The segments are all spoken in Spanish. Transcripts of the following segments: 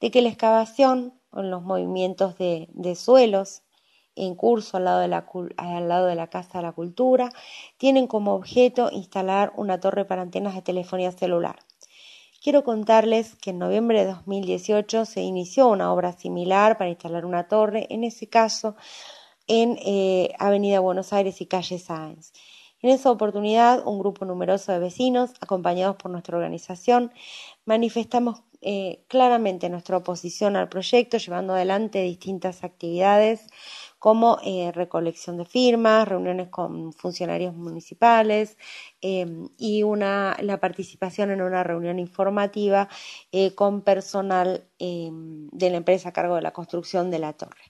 de que la excavación con los movimientos de, suelos en curso al lado, de la, al lado de la Casa de la Cultura tienen como objeto instalar una torre para antenas de telefonía celular. Quiero contarles que en noviembre de 2018 se inició una obra similar para instalar una torre, en ese caso en eh, Avenida Buenos Aires y Calle Sáenz. En esa oportunidad, un grupo numeroso de vecinos, acompañados por nuestra organización, manifestamos eh, claramente nuestra oposición al proyecto, llevando adelante distintas actividades como eh, recolección de firmas, reuniones con funcionarios municipales em, y una, la participación en una reunión informativa eh, con personal em, de la empresa a cargo de la construcción de la torre.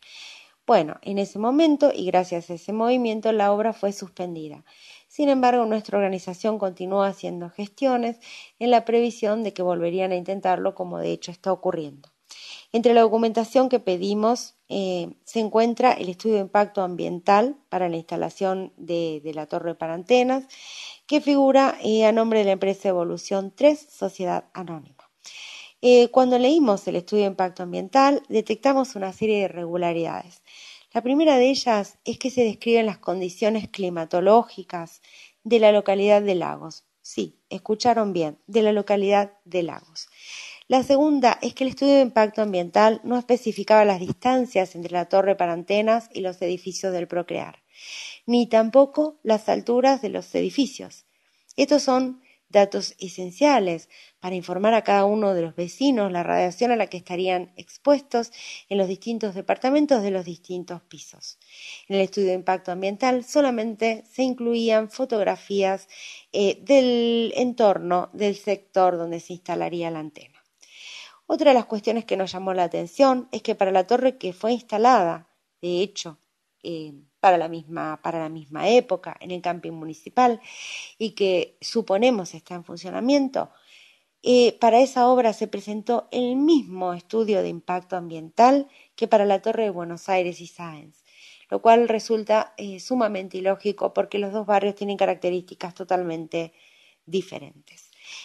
Bueno, en ese momento y gracias a ese movimiento la obra fue suspendida. Sin embargo, nuestra organización continúa haciendo gestiones en la previsión de que volverían a intentarlo como de hecho está ocurriendo. Entre la documentación que pedimos eh, se encuentra el estudio de impacto ambiental para la instalación de, la torre para antenas, que figura eh, a nombre de la empresa Evolución 3, Sociedad Anónima. Eh, cuando leímos el estudio de impacto ambiental, detectamos una serie de irregularidades. La primera de ellas es que se describen las condiciones climatológicas de la localidad de Lagos. Sí, escucharon bien, de la localidad de Lagos. La segunda es que el estudio de impacto ambiental no especificaba las distancias entre la torre para antenas y los edificios del Procrear, ni tampoco las alturas de los edificios. Estos son datos esenciales para informar a cada uno de los vecinos la radiación a la que estarían expuestos en los distintos departamentos de los distintos pisos. En el estudio de impacto ambiental solamente se incluían fotografías eh, del entorno del sector donde se instalaría la antena. Otra de las cuestiones que nos llamó la atención es que para la torre que fue instalada, de hecho, eh, para la misma, para la misma época en el camping municipal y que suponemos está en funcionamiento, eh, para esa obra se presentó el mismo estudio de impacto ambiental que para la Torre de Buenos Aires y Sáenz, lo cual resulta eh, sumamente ilógico porque los dos barrios tienen características totalmente diferentes.